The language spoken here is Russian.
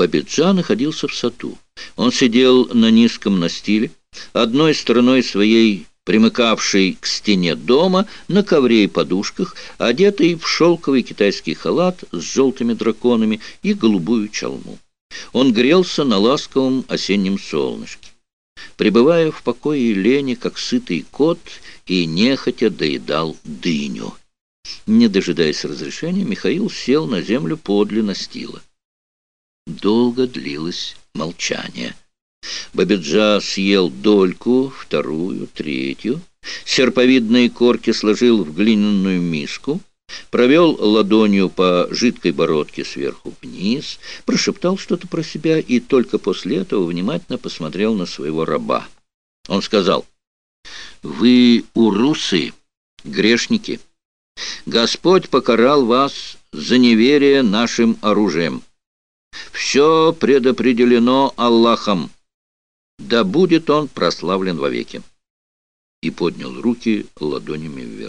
Бабиджа находился в саду. Он сидел на низком настиле, одной стороной своей примыкавший к стене дома, на ковре и подушках, одетый в шелковый китайский халат с желтыми драконами и голубую чалму. Он грелся на ласковом осеннем солнышке. Пребывая в покое и лени, как сытый кот, и нехотя доедал дыню. Не дожидаясь разрешения, Михаил сел на землю подле настила. Долго длилось молчание. Бабиджа съел дольку, вторую, третью, серповидные корки сложил в глиняную миску, провел ладонью по жидкой бородке сверху вниз, прошептал что-то про себя и только после этого внимательно посмотрел на своего раба. Он сказал, «Вы урусы, грешники. Господь покарал вас за неверие нашим оружием. Все предопределено Аллахом. Да будет он прославлен вовеки». И поднял руки ладонями вверх.